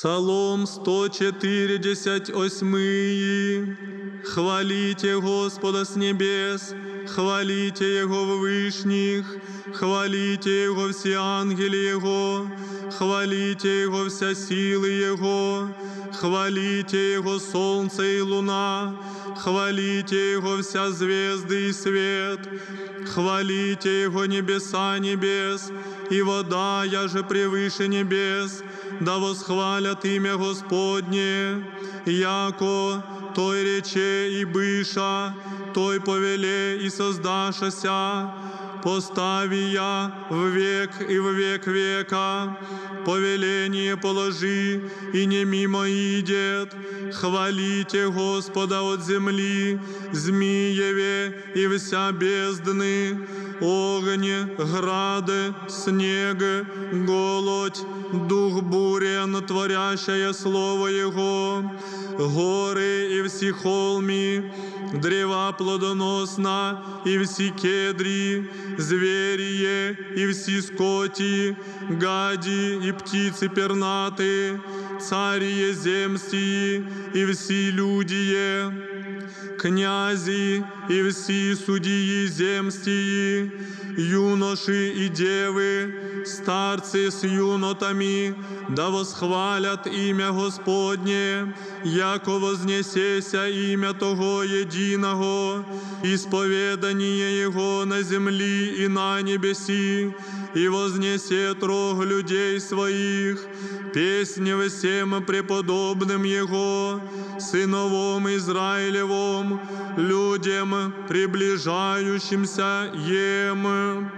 Псалом 148. Хвалите Господа с небес, хвалите Его в вышних, хвалите Его все ангели Его, хвалите Его вся силы Его, хвалите Его солнце и луна, хвалите Его вся звезды и свет, хвалите Его небеса небес, и вода, я же превыше небес, да восхвалят имя Господне, яко той рече и быша, той повеле и создашася, постави я в век и в век века, повеление положи, и не мимо идет, хвалите Господа от земли, змееве и вся бездны, огонь, грады, снег, голодь, дух бурен, творящее слово Его, горы и все холми, древа плодоносна и все кедри, зверие и все скоти, гади и птицы пернаты, царие земстии и все людие, князи и все судьи земстии, юноши и девы, старцы с юнотами, да восхвалят имя Господне, яко вознесеся имя Того Единого, исповедание Его на земли и на небеси, и вознесет рог людей своих, песни всем преподобным Его, сыновом Израилевом, людям, приближающимся Ем.